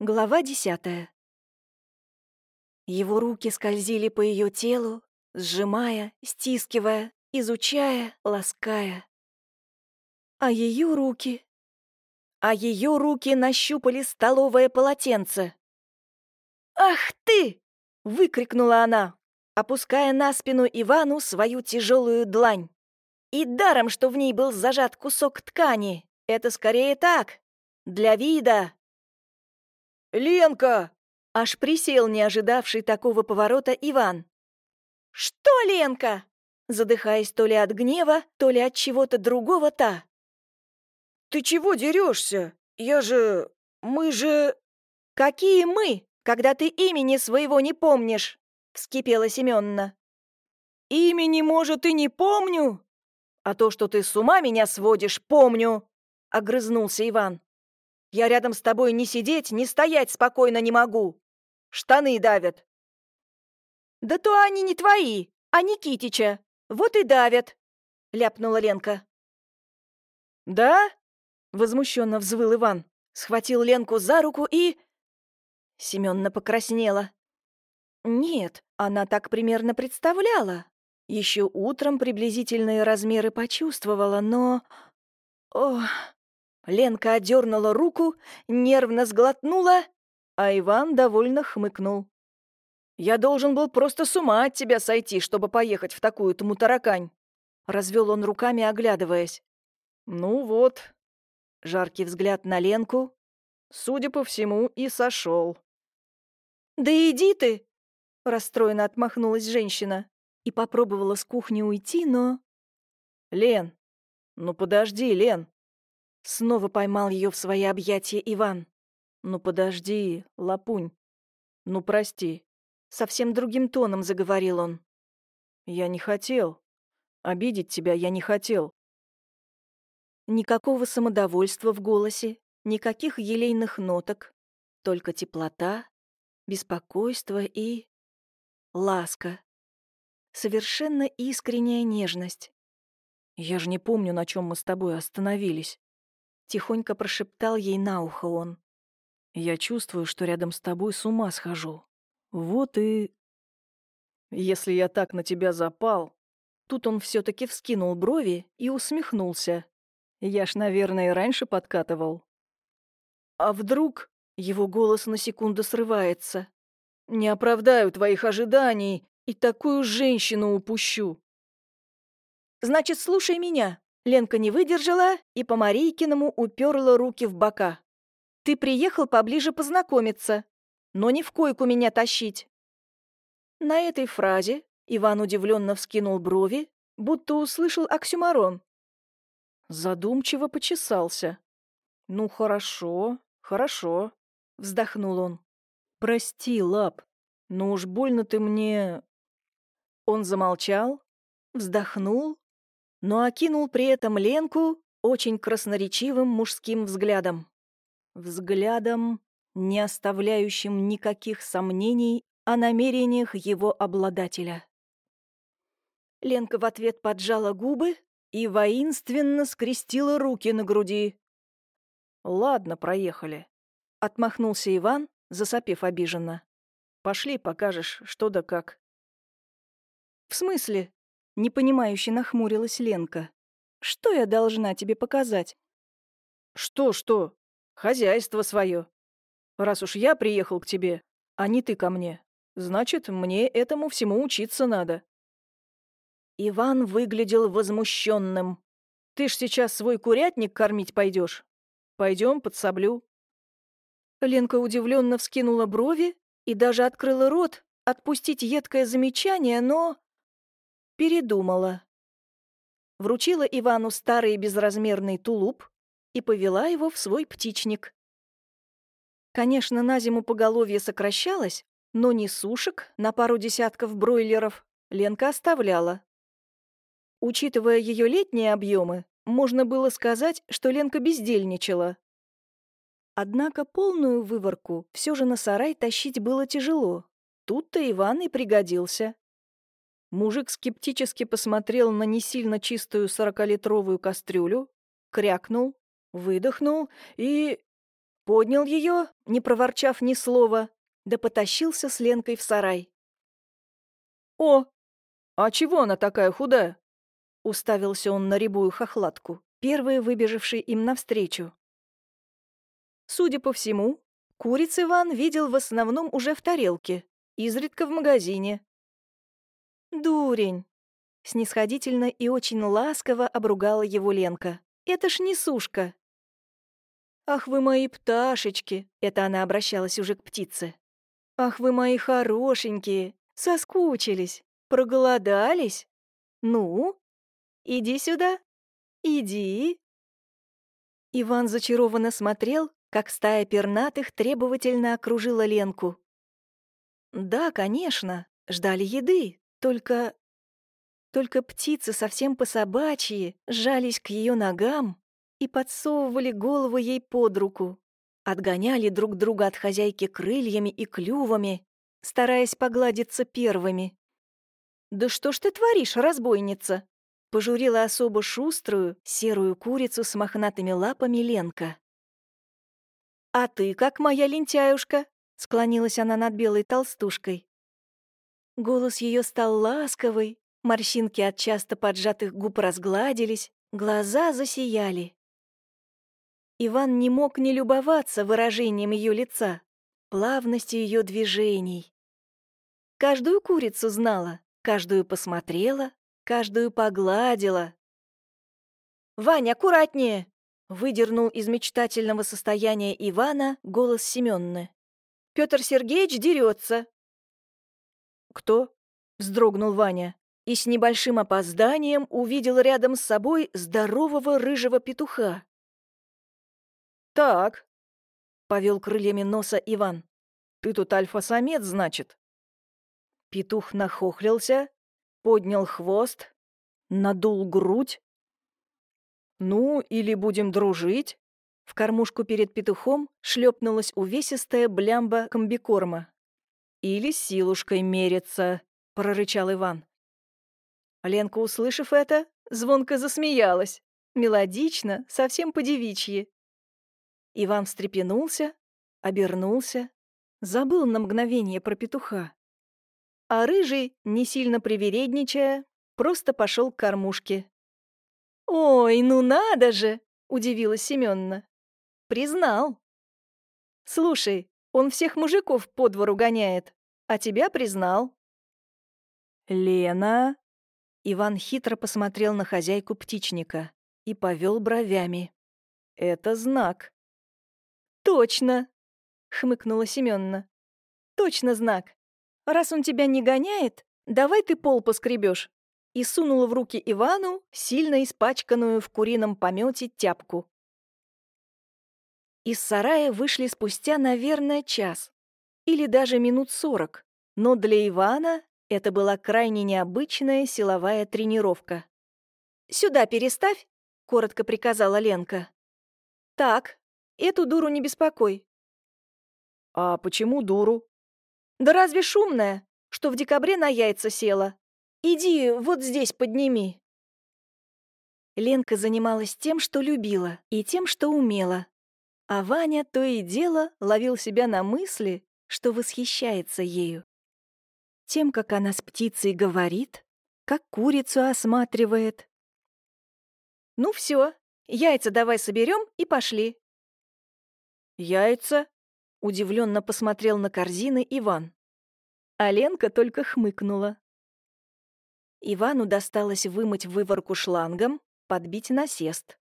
Глава десятая. Его руки скользили по ее телу, сжимая, стискивая, изучая, лаская. А ее руки... А ее руки нащупали столовое полотенце. «Ах ты!» — выкрикнула она, опуская на спину Ивану свою тяжелую длань. И даром, что в ней был зажат кусок ткани, это скорее так, для вида. «Ленка!» — аж присел не ожидавший такого поворота Иван. «Что, Ленка?» задыхаясь то ли от гнева, то ли от чего-то другого та. «Ты чего дерешься? Я же... мы же...» «Какие мы, когда ты имени своего не помнишь?» — вскипела Семённа. «Имени, может, и не помню, а то, что ты с ума меня сводишь, помню!» — огрызнулся Иван. «Я рядом с тобой ни сидеть, ни стоять спокойно не могу. Штаны давят». «Да то они не твои, а Никитича. Вот и давят!» — ляпнула Ленка. «Да?» — возмущенно взвыл Иван. Схватил Ленку за руку и... Семённа покраснела. Нет, она так примерно представляла. Еще утром приблизительные размеры почувствовала, но... Ох... Ленка одернула руку, нервно сглотнула, а Иван довольно хмыкнул. «Я должен был просто с ума от тебя сойти, чтобы поехать в такую-то мутаракань!» Развел он руками, оглядываясь. «Ну вот». Жаркий взгляд на Ленку. Судя по всему, и сошел. «Да иди ты!» — расстроенно отмахнулась женщина и попробовала с кухни уйти, но... «Лен! Ну подожди, Лен!» Снова поймал ее в свои объятия Иван. «Ну подожди, лапунь. Ну прости. Совсем другим тоном заговорил он. «Я не хотел. Обидеть тебя я не хотел». Никакого самодовольства в голосе, никаких елейных ноток, только теплота, беспокойство и... ласка. Совершенно искренняя нежность. «Я же не помню, на чем мы с тобой остановились», — тихонько прошептал ей на ухо он. «Я чувствую, что рядом с тобой с ума схожу. Вот и... Если я так на тебя запал... Тут он все-таки вскинул брови и усмехнулся. Я ж, наверное, раньше подкатывал. А вдруг... Его голос на секунду срывается. Не оправдаю твоих ожиданий и такую женщину упущу. Значит, слушай меня. Ленка не выдержала и по Марийкиному уперла руки в бока. Ты приехал поближе познакомиться но не в койку меня тащить». На этой фразе Иван удивленно вскинул брови, будто услышал оксюмарон. Задумчиво почесался. «Ну, хорошо, хорошо», — вздохнул он. «Прости, Лап, но уж больно ты мне...» Он замолчал, вздохнул, но окинул при этом Ленку очень красноречивым мужским взглядом. Взглядом не оставляющим никаких сомнений о намерениях его обладателя. Ленка в ответ поджала губы и воинственно скрестила руки на груди. «Ладно, проехали», — отмахнулся Иван, засопев обиженно. «Пошли, покажешь, что да как». «В смысле?» — непонимающе нахмурилась Ленка. «Что я должна тебе показать?» «Что-что? Хозяйство свое. Раз уж я приехал к тебе, а не ты ко мне, значит, мне этому всему учиться надо». Иван выглядел возмущенным. «Ты ж сейчас свой курятник кормить пойдешь. Пойдем, подсоблю». Ленка удивленно вскинула брови и даже открыла рот отпустить едкое замечание, но... передумала. Вручила Ивану старый безразмерный тулуп и повела его в свой птичник. Конечно, на зиму поголовье сокращалось, но не сушек на пару десятков бройлеров Ленка оставляла. Учитывая ее летние объемы, можно было сказать, что Ленка бездельничала. Однако полную выворку все же на сарай тащить было тяжело. Тут-то Иван и пригодился. Мужик скептически посмотрел на не сильно чистую сорокалитровую кастрюлю, крякнул, выдохнул и поднял ее, не проворчав ни слова, да потащился с Ленкой в сарай. «О, а чего она такая худая?» Уставился он на рябую хохлатку, первый выбежавший им навстречу. Судя по всему, куриц Иван видел в основном уже в тарелке, изредка в магазине. «Дурень!» — снисходительно и очень ласково обругала его Ленка. «Это ж не сушка!» «Ах вы мои пташечки!» — это она обращалась уже к птице. «Ах вы мои хорошенькие! Соскучились! Проголодались? Ну, иди сюда! Иди!» Иван зачарованно смотрел, как стая пернатых требовательно окружила Ленку. Да, конечно, ждали еды, только... Только птицы совсем по-собачьи сжались к ее ногам и подсовывали голову ей под руку, отгоняли друг друга от хозяйки крыльями и клювами, стараясь погладиться первыми. «Да что ж ты творишь, разбойница?» — пожурила особо шуструю, серую курицу с мохнатыми лапами Ленка. «А ты как моя лентяюшка?» — склонилась она над белой толстушкой. Голос ее стал ласковый, морщинки от часто поджатых губ разгладились, глаза засияли. Иван не мог не любоваться выражением ее лица, плавностью ее движений. Каждую курицу знала, каждую посмотрела, каждую погладила. «Вань, аккуратнее!» — выдернул из мечтательного состояния Ивана голос Семённы. «Пётр Сергеевич дерется. «Кто?» — вздрогнул Ваня и с небольшим опозданием увидел рядом с собой здорового рыжего петуха. «Так», — повел крыльями носа Иван, — «ты тут альфа-самец, значит?» Петух нахохлился, поднял хвост, надул грудь. «Ну, или будем дружить?» В кормушку перед петухом шлепнулась увесистая блямба комбикорма. «Или силушкой мериться», — прорычал Иван. Ленка, услышав это, звонко засмеялась. Мелодично, совсем по-девичьи. Иван встрепенулся, обернулся, забыл на мгновение про петуха. А рыжий, не сильно привередничая, просто пошел к кормушке. «Ой, ну надо же!» — удивилась Семённа. «Признал». «Слушай, он всех мужиков по двору гоняет, а тебя признал». «Лена...» Иван хитро посмотрел на хозяйку птичника и повел бровями. «Это знак». «Точно!» — хмыкнула Семённа. «Точно знак. Раз он тебя не гоняет, давай ты пол поскребешь. И сунула в руки Ивану сильно испачканную в курином помете тяпку. Из сарая вышли спустя, наверное, час. Или даже минут сорок. Но для Ивана это была крайне необычная силовая тренировка. «Сюда переставь», — коротко приказала Ленка. «Так, Эту дуру не беспокой». «А почему дуру?» «Да разве шумная, что в декабре на яйца села? Иди вот здесь подними». Ленка занималась тем, что любила, и тем, что умела. А Ваня то и дело ловил себя на мысли, что восхищается ею. Тем, как она с птицей говорит, как курицу осматривает. «Ну все, яйца давай соберем и пошли. «Яйца?» — удивленно посмотрел на корзины Иван. А Ленка только хмыкнула. Ивану досталось вымыть выворку шлангом, подбить насест.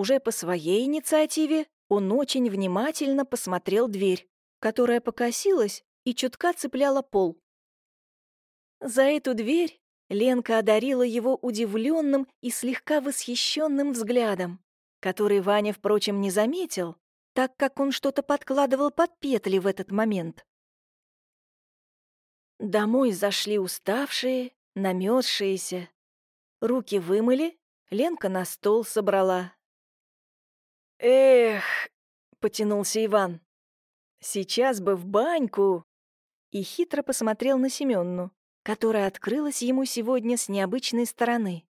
Уже по своей инициативе он очень внимательно посмотрел дверь, которая покосилась и чутка цепляла пол. За эту дверь Ленка одарила его удивленным и слегка восхищенным взглядом, который Ваня, впрочем, не заметил, так как он что-то подкладывал под петли в этот момент. Домой зашли уставшие, намёрзшиеся. Руки вымыли, Ленка на стол собрала. «Эх!» — потянулся Иван. «Сейчас бы в баньку!» И хитро посмотрел на Семённу, которая открылась ему сегодня с необычной стороны.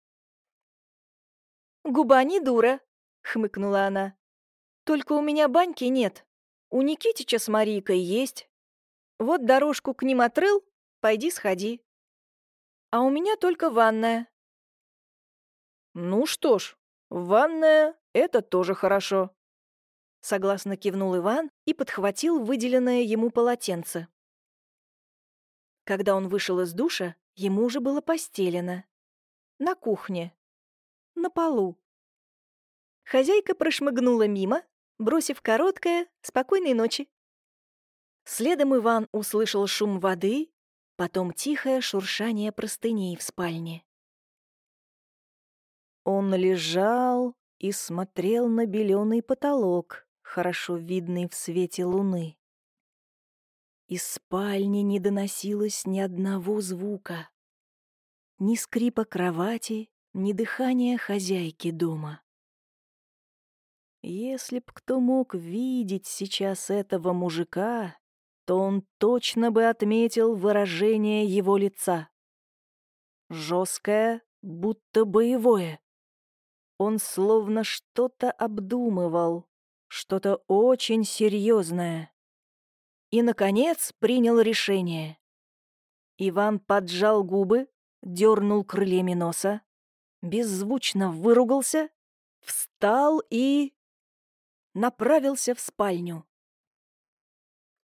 «Губа не дура!» — хмыкнула она. Только у меня баньки нет. У Никитича с Марийкой есть. Вот дорожку к ним отрыл, пойди сходи. А у меня только ванная. Ну что ж, ванная — это тоже хорошо. Согласно кивнул Иван и подхватил выделенное ему полотенце. Когда он вышел из душа, ему уже было постелено. На кухне. На полу. Хозяйка прошмыгнула мимо, бросив короткое «спокойной ночи». Следом Иван услышал шум воды, потом тихое шуршание простыней в спальне. Он лежал и смотрел на беленый потолок, хорошо видный в свете луны. Из спальни не доносилось ни одного звука. Ни скрипа кровати, ни дыхания хозяйки дома. Если б кто мог видеть сейчас этого мужика, то он точно бы отметил выражение его лица. Жесткое, будто боевое. Он словно что-то обдумывал, что-то очень серьезное. И, наконец, принял решение. Иван поджал губы, дернул крыльями носа, беззвучно выругался, встал и... направился в спальню.